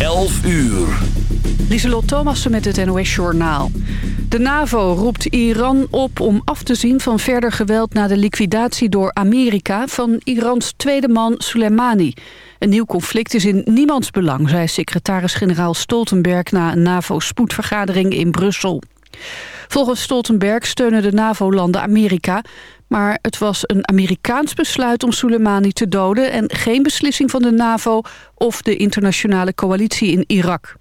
11 uur. Lieselot Thomassen met het NOS-journaal. De NAVO roept Iran op om af te zien van verder geweld... na de liquidatie door Amerika van Irans tweede man Soleimani. Een nieuw conflict is in niemands belang... zei secretaris-generaal Stoltenberg na een NAVO-spoedvergadering in Brussel. Volgens Stoltenberg steunen de NAVO-landen Amerika... maar het was een Amerikaans besluit om Soleimani te doden... en geen beslissing van de NAVO of de internationale coalitie in Irak.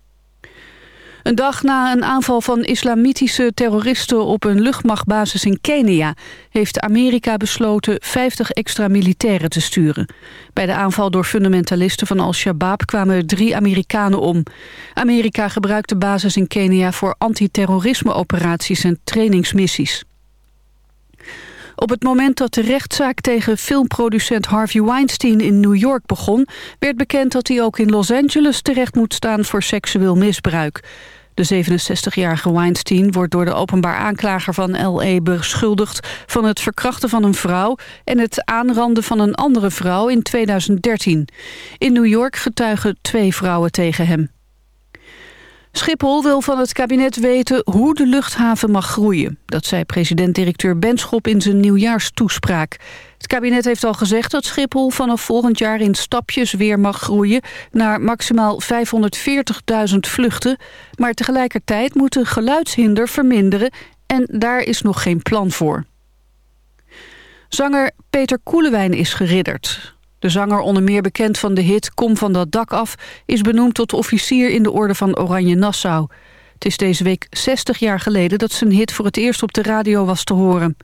Een dag na een aanval van islamitische terroristen op een luchtmachtbasis in Kenia... heeft Amerika besloten 50 extra militairen te sturen. Bij de aanval door fundamentalisten van Al-Shabaab kwamen drie Amerikanen om. Amerika gebruikt de basis in Kenia voor antiterrorisme-operaties en trainingsmissies. Op het moment dat de rechtszaak tegen filmproducent Harvey Weinstein in New York begon... werd bekend dat hij ook in Los Angeles terecht moet staan voor seksueel misbruik. De 67-jarige Weinstein wordt door de openbaar aanklager van L.A. beschuldigd... van het verkrachten van een vrouw en het aanranden van een andere vrouw in 2013. In New York getuigen twee vrouwen tegen hem. Schiphol wil van het kabinet weten hoe de luchthaven mag groeien. Dat zei president-directeur Benschop in zijn nieuwjaarstoespraak. Het kabinet heeft al gezegd dat Schiphol vanaf volgend jaar in stapjes weer mag groeien... naar maximaal 540.000 vluchten. Maar tegelijkertijd moet de geluidshinder verminderen... en daar is nog geen plan voor. Zanger Peter Koelewijn is geridderd. De zanger, onder meer bekend van de hit Kom van dat dak af... is benoemd tot officier in de orde van Oranje Nassau. Het is deze week 60 jaar geleden dat zijn hit voor het eerst op de radio was te horen.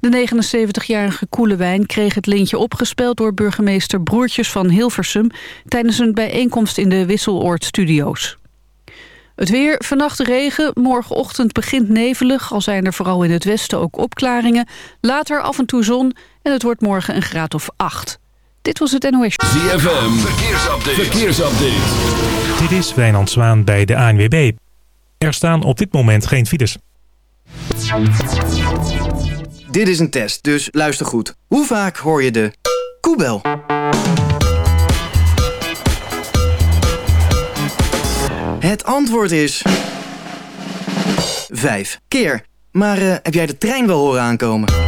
De 79-jarige Koelewijn kreeg het lintje opgespeeld... door burgemeester Broertjes van Hilversum... tijdens een bijeenkomst in de Wisseloord Studio's. Het weer, vannacht regen, morgenochtend begint nevelig... al zijn er vooral in het westen ook opklaringen. Later af en toe zon en het wordt morgen een graad of 8. Dit was het NOS. ZFM, verkeersupdate. verkeersupdate. Dit is Wijnand Zwaan bij de ANWB. Er staan op dit moment geen files. Dit is een test, dus luister goed. Hoe vaak hoor je de koebel? Het antwoord is... Vijf keer. Maar uh, heb jij de trein wel horen aankomen?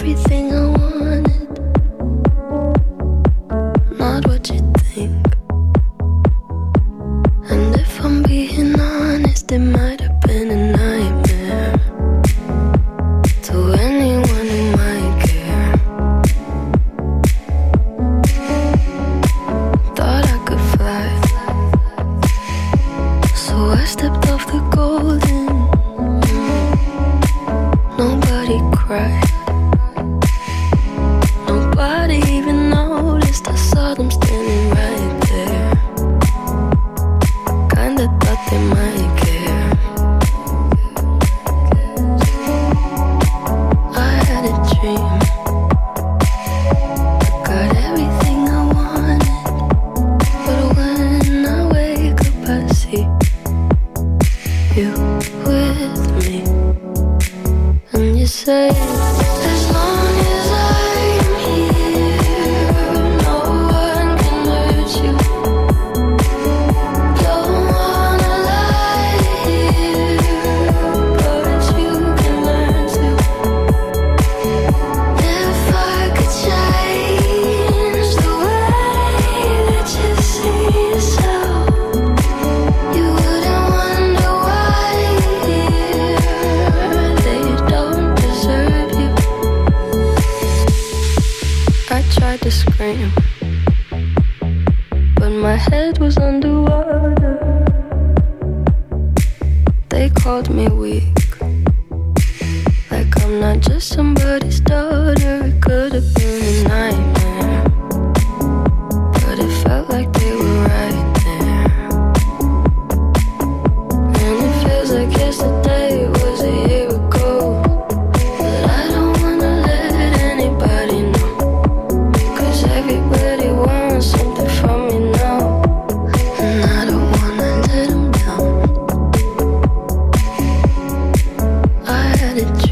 everything.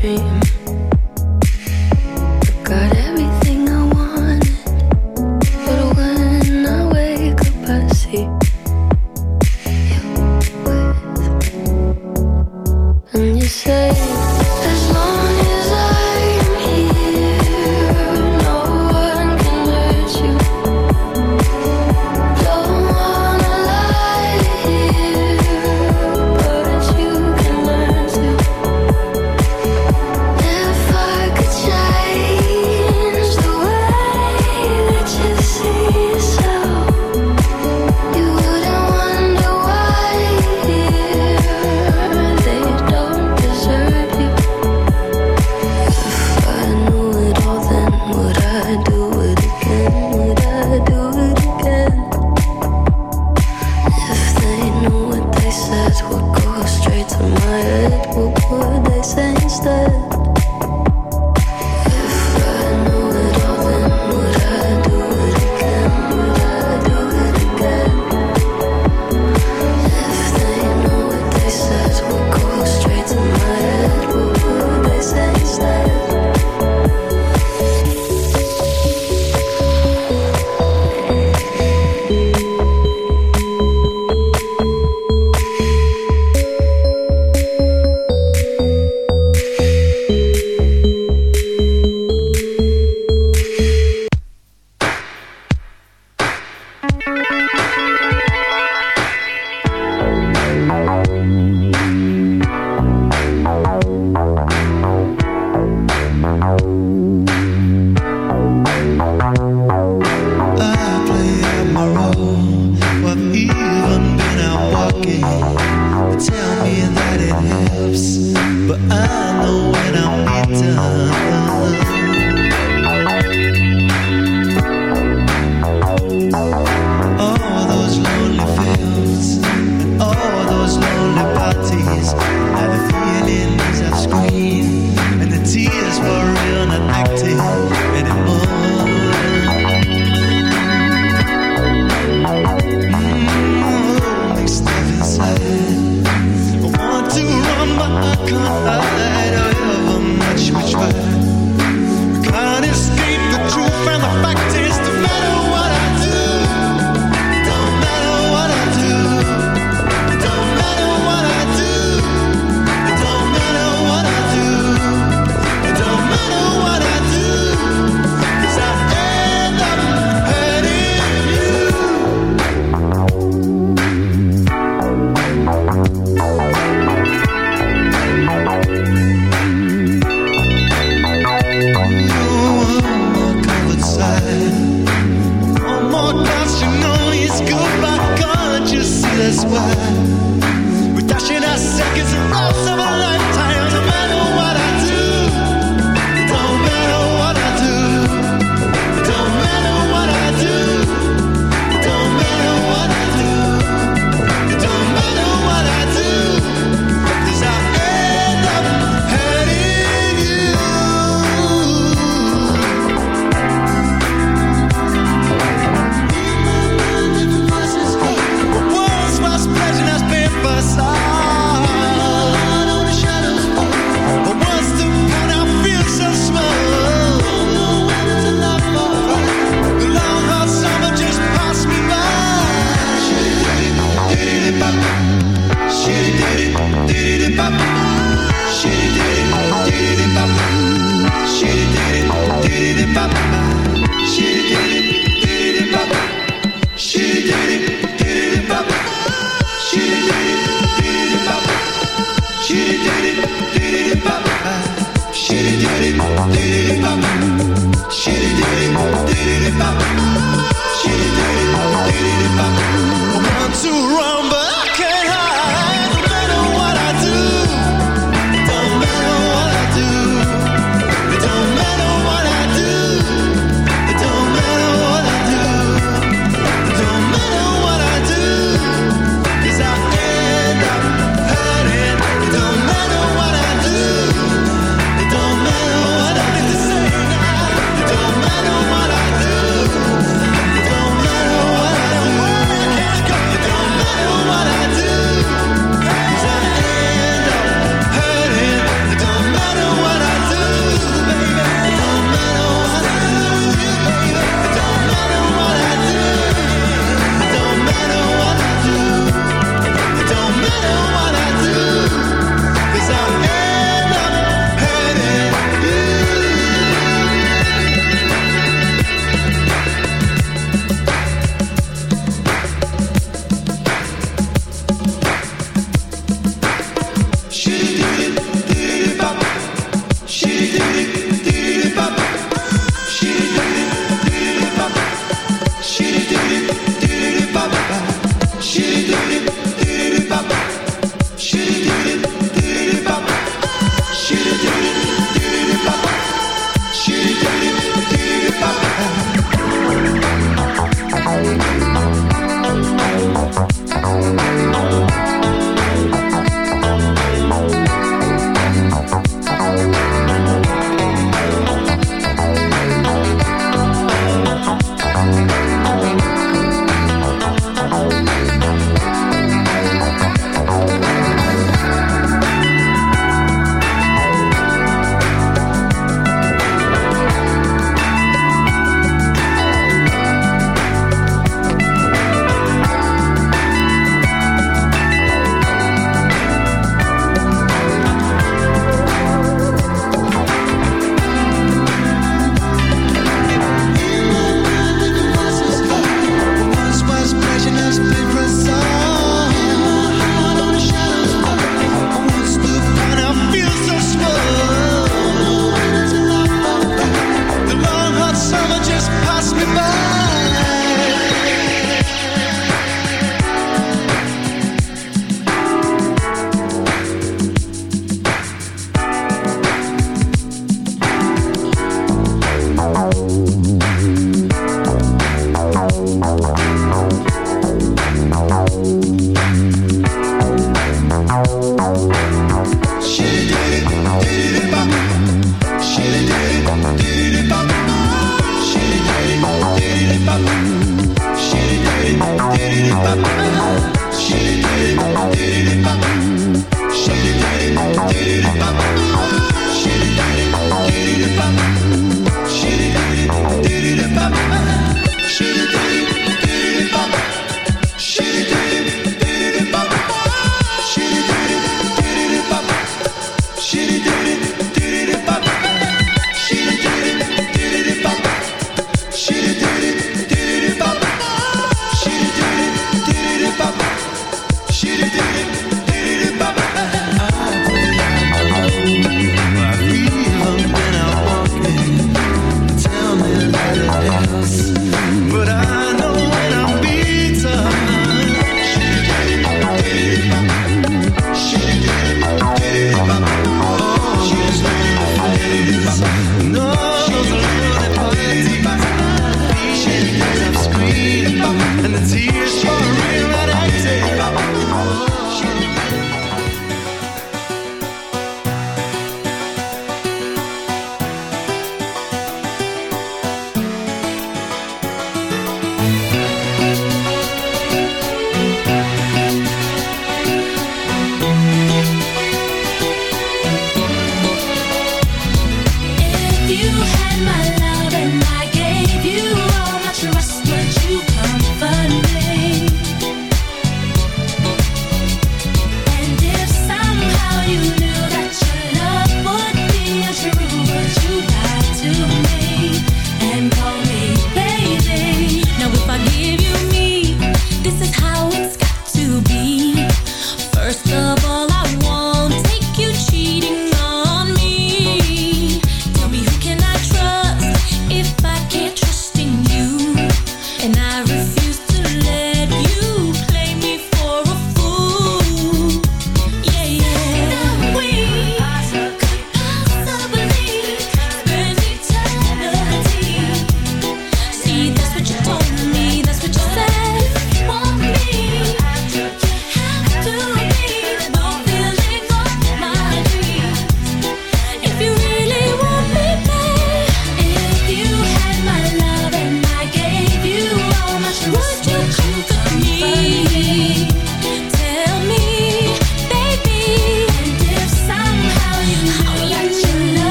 Dream. Oh.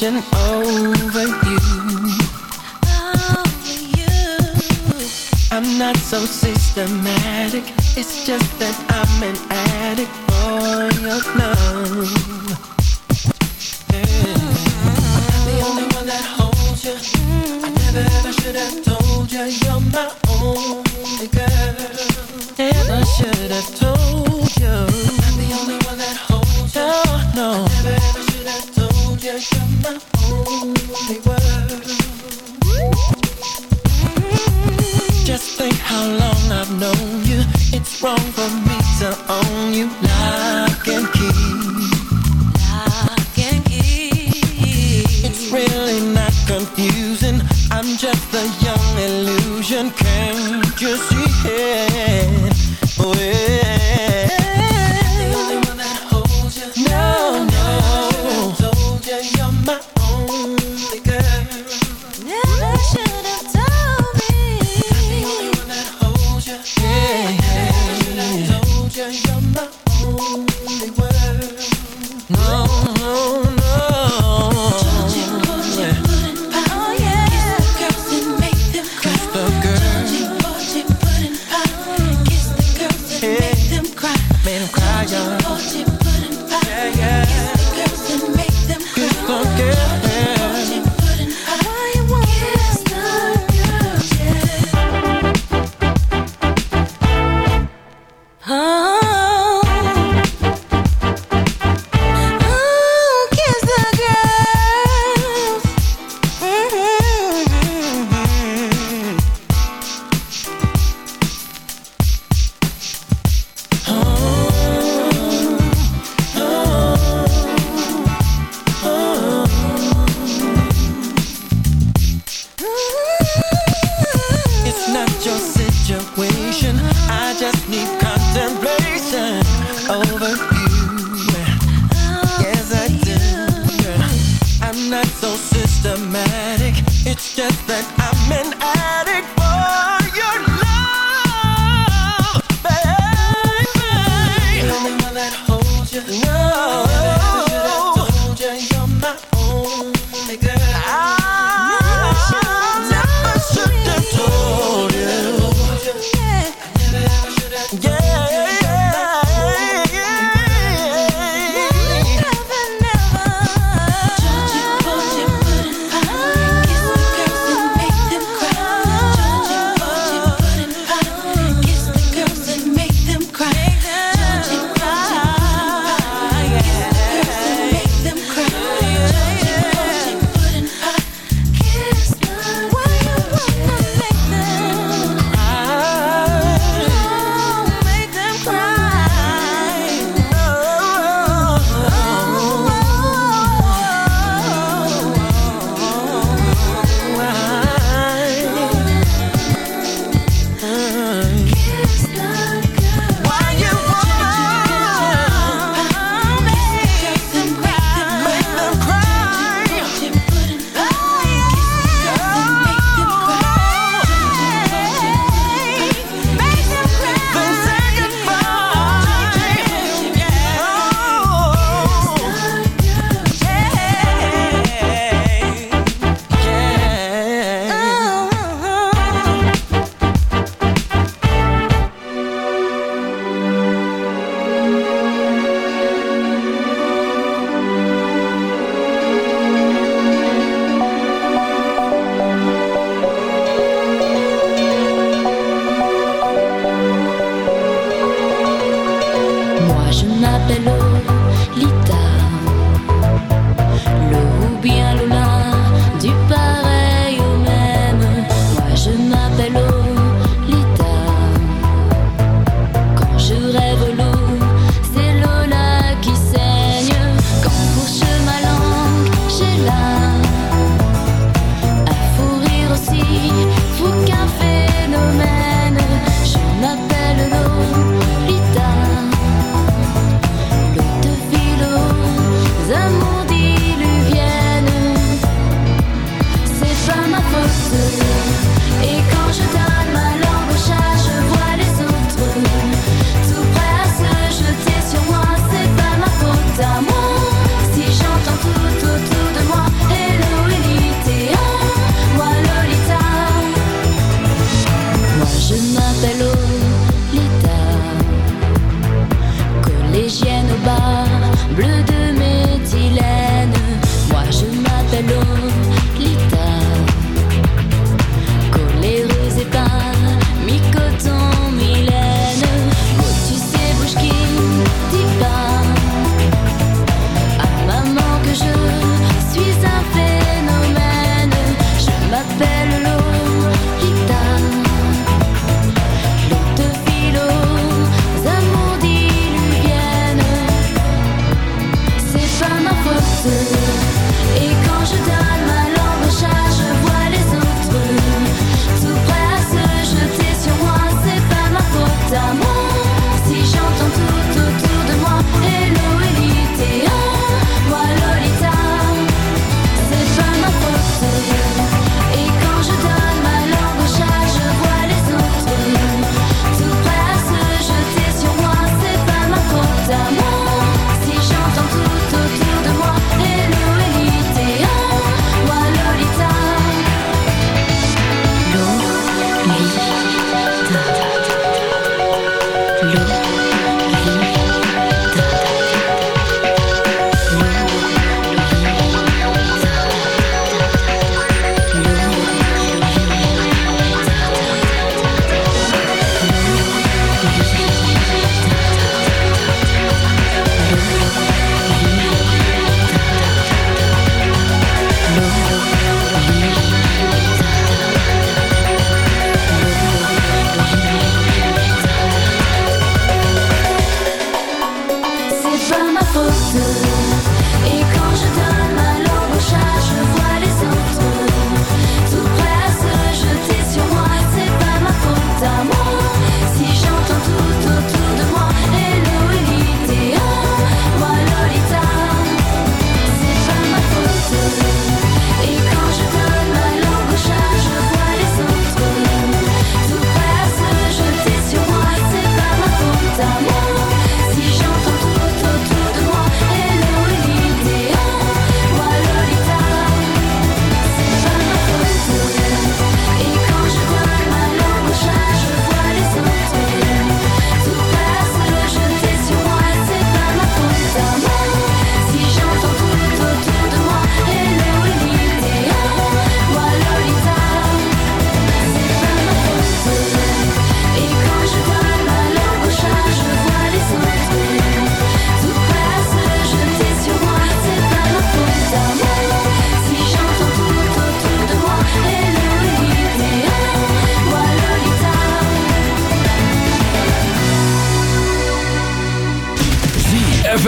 passion.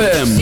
ZFM.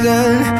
England